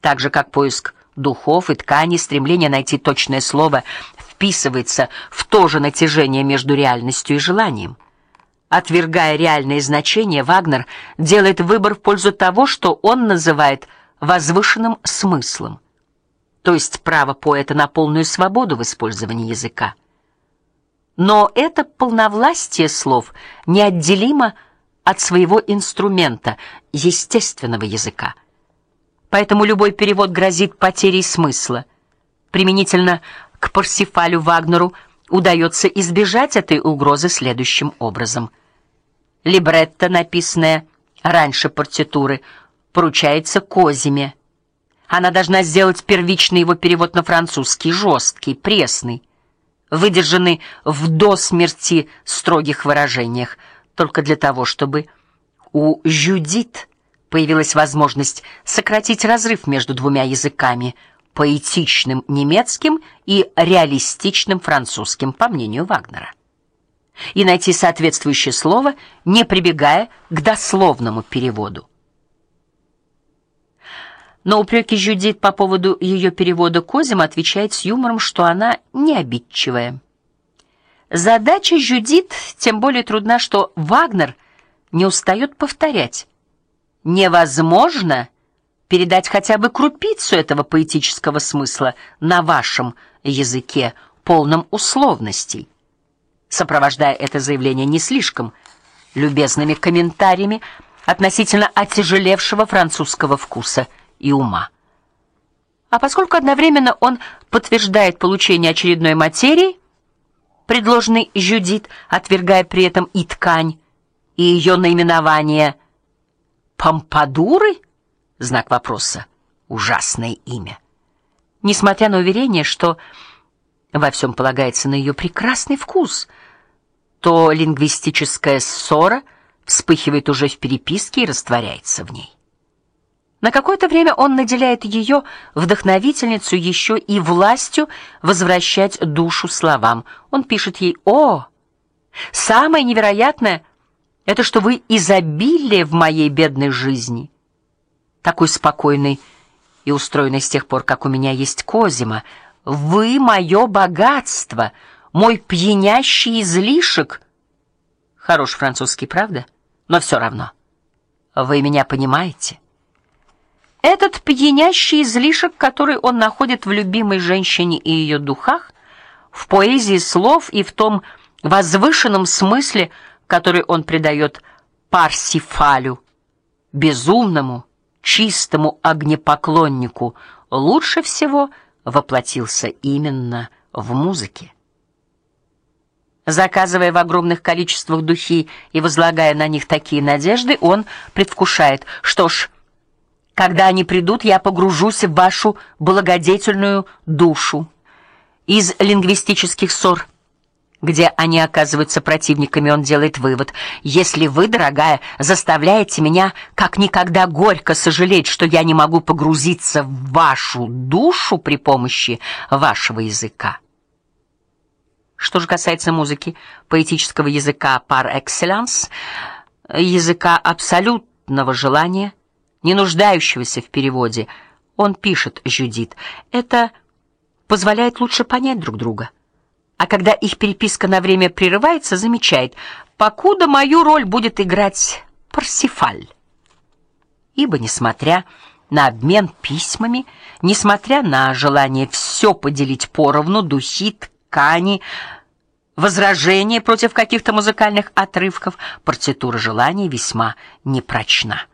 Так же как поиск духов и тканей, стремление найти точное слово вписывается в то же натяжение между реальностью и желанием. Отвергая реальные значения, Вагнер делает выбор в пользу того, что он называет возвышенным смыслом, то есть право поэта на полную свободу в использовании языка. Но это полновластие слов неотделимо от своего инструмента естественного языка. Поэтому любой перевод грозит потерей смысла. Применительно к Парсифалю Вагнеру удается избежать этой угрозы следующим образом: либретто, написанное раньше партитуры, поручается Козиме. Она должна сделать первичный его перевод на французский, жесткий, пресный, выдержанный в до смерти строгих выражениях, только для того, чтобы у Жюдит появилась возможность сократить разрыв между двумя языками, поэтичным немецким и реалистичным французским, по мнению Вагнера. И найти соответствующее слово, не прибегая к дословному переводу. Но упреки Жюдит по поводу ее перевода Козим отвечает с юмором, что она не обидчивая. Задача Жюдит тем более трудна, что Вагнер не устает повторять: невозможно передать хотя бы крупицу этого поэтического смысла на вашем языке, полном условностей. Сопровождая это заявление не слишком любезными комментариями относительно отяжелевшего французского вкуса и ума. А поскольку одновременно он подтверждает получение очередной материи, предложенной Жюдит, отвергая при этом и ткань, и ее наименование Помпадуры? Знак вопроса. Ужасное имя. Несмотря на уверение, что во всем полагается на ее прекрасный вкус, то лингвистическая ссора вспыхивает уже в переписке и растворяется в ней. На какое-то время он наделяет ее вдохновительницу еще и властью возвращать душу словам. Он пишет ей: "О, самое невероятное это что вы изобилие в моей бедной жизни, такой спокойный и устроенный с тех пор, как у меня есть Козима. Вы мое богатство, мой пьянящий излишек". Хорош французский, правда? Но все равно. Вы меня понимаете? Этот пьянящий излишек, который он находит в любимой женщине и ее духах, в поэзии слов и в том возвышенном смысле, который он придает Парсифалю, безумному, чистому огнепоклоннику, лучше всего воплотился именно в музыке. Заказывая в огромных количествах духи и возлагая на них такие надежды, он предвкушает: что ж, когда они придут, я погружусь в вашу благодетельную душу. Из лингвистических ссор, где они оказываются противниками, он делает вывод: если вы, дорогая, заставляете меня как никогда горько сожалеть, что я не могу погрузиться в вашу душу при помощи вашего языка. Что же касается музыки, поэтического языка par excellence, языка абсолютного желания, не нуждающегося в переводе. Он пишет Жюдит: "Это позволяет лучше понять друг друга". А когда их переписка на время прерывается, замечает: "Покуда мою роль будет играть Парсифаль". Ибо несмотря на обмен письмами, несмотря на желание все поделить поровну, духи, ткани, возражения против каких-то музыкальных отрывков, партитура желаний весьма непрочна.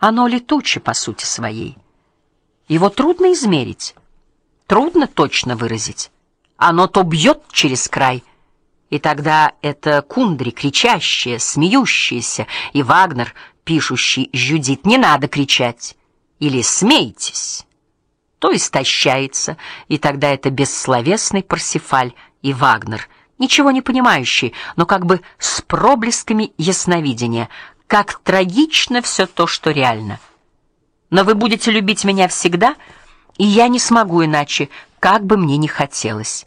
Оно летуче по сути своей. Его трудно измерить, трудно точно выразить. Оно то бьет через край, и тогда это кундри кричащие, смеющиеся, и Вагнер, пишущий Жюдит, не надо кричать или смейтесь. То истощается, и тогда это бессловесный Парсифаль и Вагнер, ничего не понимающий, но как бы с проблесками ясновидения, как трагично все то, что реально. Но вы будете любить меня всегда, и я не смогу иначе, как бы мне ни хотелось.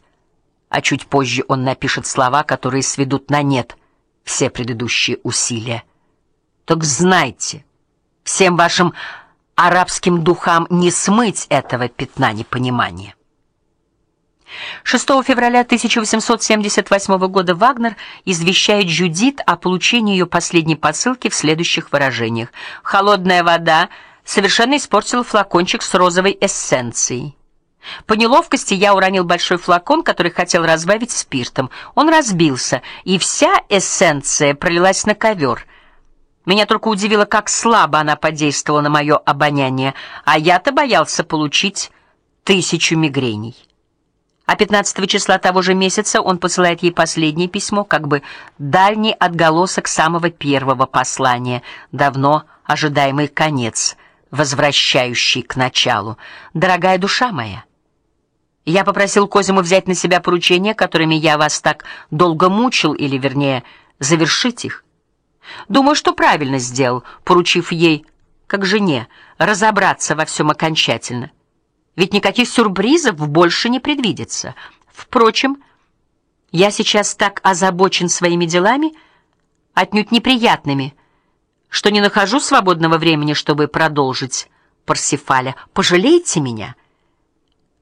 А чуть позже он напишет слова, которые сведут на нет все предыдущие усилия. Так знайте, всем вашим арабским духам не смыть этого пятна непонимания. 6 февраля 1878 года Вагнер извещает Жюдит о получении ее последней посылки в следующих выражениях: "Холодная вода совершенно испортила флакончик с розовой эссенцией. По неловкости я уронил большой флакон, который хотел разбавить спиртом. Он разбился, и вся эссенция пролилась на ковер. Меня только удивило, как слабо она подействовала на мое обоняние, а я-то боялся получить тысячу мигрений. А 15 числа того же месяца он посылает ей последнее письмо, как бы дальний отголосок самого первого послания, давно ожидаемый конец, возвращающий к началу. Дорогая душа моя, я попросил Козиму взять на себя поручения, которыми я вас так долго мучил, или вернее, завершить их. Думаю, что правильно сделал, поручив ей, как жене, разобраться во всем окончательно. Ведь никаких сюрпризов больше не предвидится. Впрочем, я сейчас так озабочен своими делами, отнюдь неприятными, что не нахожу свободного времени, чтобы продолжить Парсифаля. Пожалейте меня.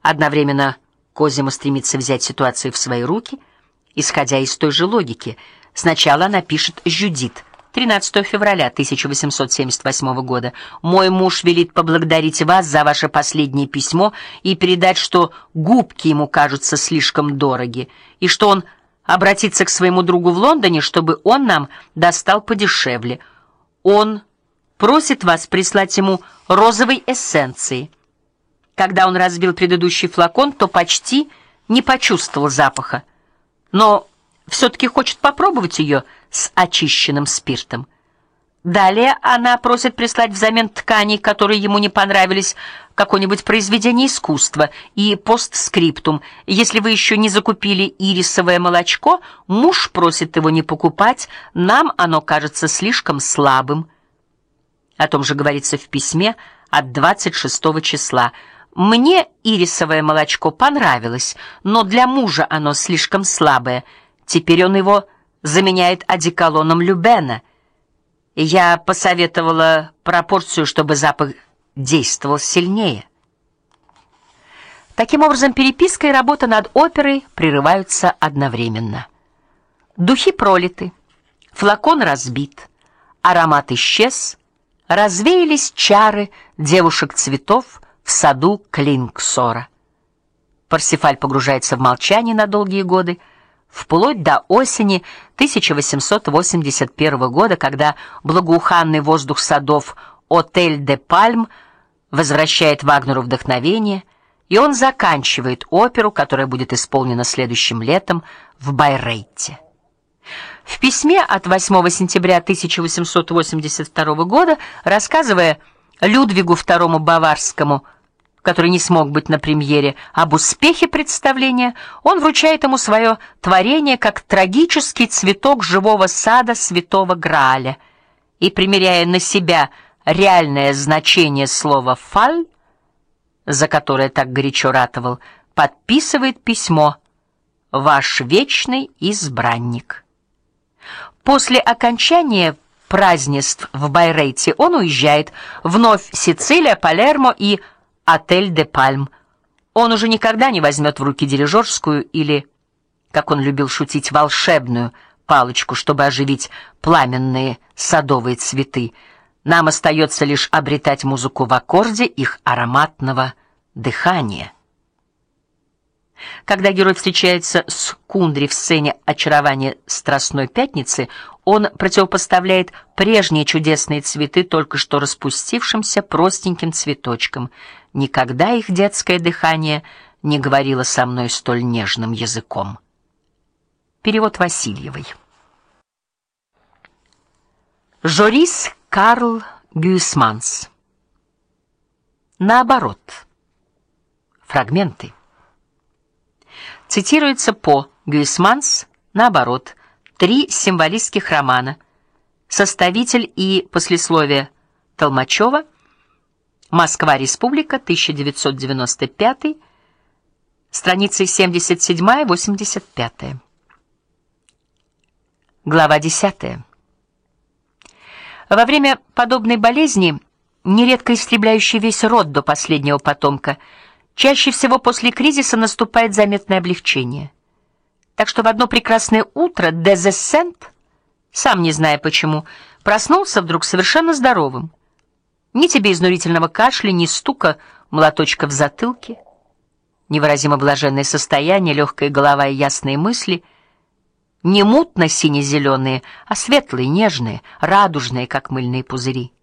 Одновременно Козима стремится взять ситуацию в свои руки, исходя из той же логики. Сначала она пишет Жюдит 13 февраля 1878 года. Мой муж велит поблагодарить вас за ваше последнее письмо и передать, что губки ему кажутся слишком дороги, и что он обратится к своему другу в Лондоне, чтобы он нам достал подешевле. Он просит вас прислать ему розовой эссенции. Когда он разбил предыдущий флакон, то почти не почувствовал запаха, но все таки хочет попробовать ее с очищенным спиртом. Далее она просит прислать взамен тканей, которые ему не понравились, какое-нибудь произведение искусства и постскриптум. Если вы еще не закупили ирисовое молочко, муж просит его не покупать, нам оно кажется слишком слабым. О том же говорится в письме от 26 числа. Мне ирисовое молочко понравилось, но для мужа оно слишком слабое. Теперь он его заменяет одеколоном Любена. Я посоветовала пропорцию, чтобы запах действовал сильнее. Таким образом, переписка и работа над оперой прерываются одновременно. Духи пролиты, флакон разбит, аромат исчез, развеялись чары девушек-цветов в саду Клинксора. Парсифаль погружается в молчание на долгие годы вплоть до осени 1881 года, когда благоуханный воздух садов Отель де Пальм возвращает Вагнеру вдохновение, и он заканчивает оперу, которая будет исполнена следующим летом в Байрейте. В письме от 8 сентября 1882 года, рассказывая Людвигу II Баварскому который не смог быть на премьере, об успехе представления, он вручает ему свое творение как трагический цветок живого сада Святого Грааля. И примеряя на себя реальное значение слова фаль, за которое так горячо ратовал, подписывает письмо: Ваш вечный избранник. После окончания празднеств в Байрейте он уезжает вновь Сицилия, Палермо и Отель де Пальм. Он уже никогда не возьмет в руки дирижерскую или, как он любил шутить, волшебную палочку, чтобы оживить пламенные садовые цветы. Нам остается лишь обретать музыку в аккорде их ароматного дыхания. Когда герой встречается с Кундри в сцене очарования Страстной пятницы, он противопоставляет прежние чудесные цветы только что распустившимся простеньким цветочкам. Никогда их детское дыхание не говорило со мной столь нежным языком. Перевод Васильевой. Жорис Карл Гюйсманс. Наоборот. Фрагменты. Цитируется по Гюйсманс, наоборот, три символистских романа. Составитель и послесловие Толмачева. Москва, Республика, 1995. Страницы 77-85. Глава 10. Во время подобной болезни нередко истребляющий весь род до последнего потомка, чаще всего после кризиса наступает заметное облегчение. Так что в одно прекрасное утро Дезессент, сам не зная почему, проснулся вдруг совершенно здоровым. Ни тебе изнурительного кашля, ни стука молоточка в затылке, невыразимо блаженное состояние, легкая голова и ясные мысли — не мутно сине зеленые а светлые, нежные, радужные, как мыльные пузыри.